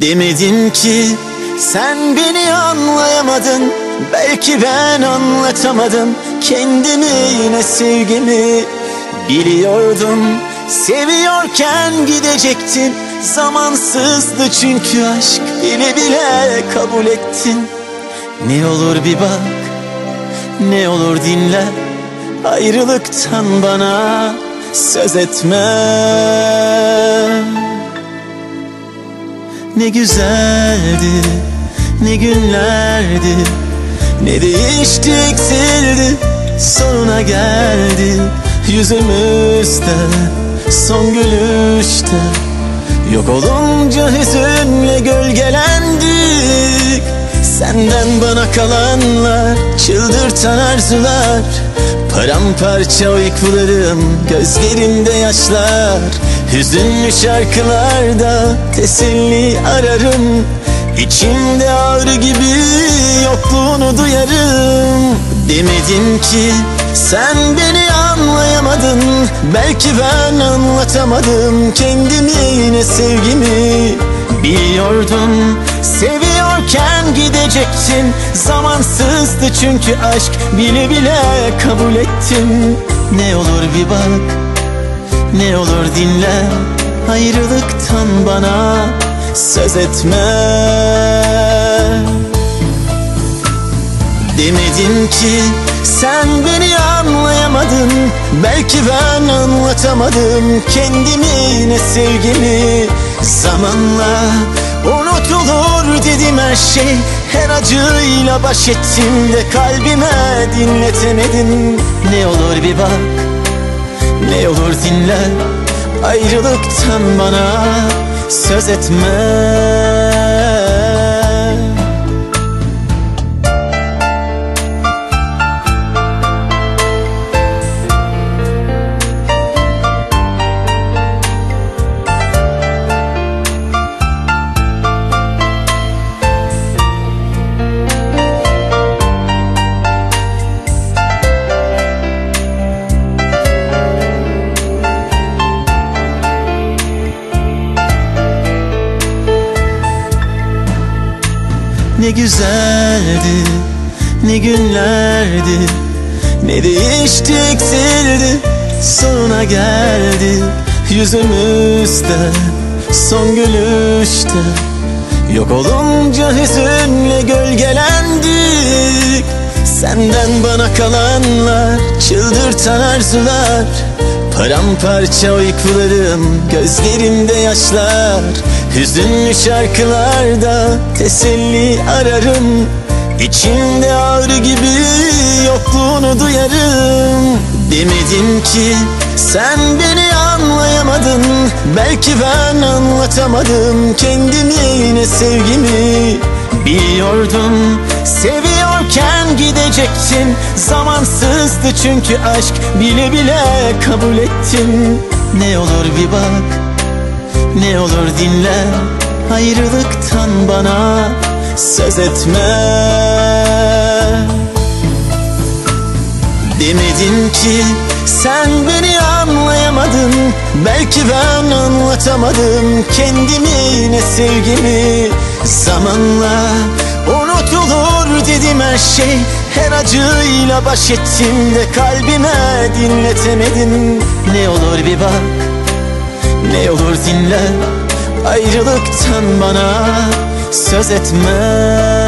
Demedim ki sen beni anlayamadın. Belki ben anlatamadım. Kendimi yine sevgimi Biliyordum. Seviyorken gidecektin. Zamansızdı çünkü aşk. Bile bile kabul ettin. Ne olur bir bak ne olur dinle. Ayrılıktan bana söz etme Ne güzeldi, ne günlerdi. Ne değişti eksildi, sonuna geldi. Yüzümüzde, son gülüşte. Yok olunca hüzünle gölgelendik. Senden bana kalanlar, çıldırtan arzular Paramparça uykularım, gözlerimde yaşlar. Hüzünlü şarkılarda teselli ararım. İçimde ağrı gibi yokluğunu duyarım. Demedim ki sen beni anlayamadın. Belki ben anlatamadım kendimi yine sevgimi. Biliyordum seviyorken gidecektin Zamansızdı çünkü aşk. Bile bile kabul ettim Ne olur bir bak ne olur dinle. Ayrılıktan bana söz etme. Demedim ki sen beni anlayamadın. Belki ben anlatamadım. Kendimi yine sevgimi Zamanla dedim her şey Her acıyla baş ettim de kalbime dinletemedim Ne olur bir bak ne olur dinle Ayrılıktan bana söz etme Ne güzeldi, ne günlerdi. Ne değişti eksildi, sonuna geldi. Yüzümüzde, son gülüşte. Yok olunca hüzünle gölgelendik. Senden bana kalanlar, çıldırtan arzular. Paramparça uykularım, gözlerimde yaşlar Hüzünlü şarkılarda teselli ararım. İçimde ağrı gibi yokluğunu duyarım. Demedim ki sen beni anlayamadın. Belki ben anlatamadım kendimi yine sevgimi. Biliyordum seviyorken gidecektin Zamansızdı çünkü aşk bile bile kabul ettim. Ne olur bir bak ne olur dinle Ayrılıktan bana söz etme. Demedim ki sen beni anlayamadın Belki ben anlatamadım kendimi yine sevgimi. Zamanla unutulur dedim her şey Her acıyla baş ettim de kalbime dinletemedim Ne olur bir bak ne olur dinle Ayrılıktan bana söz etme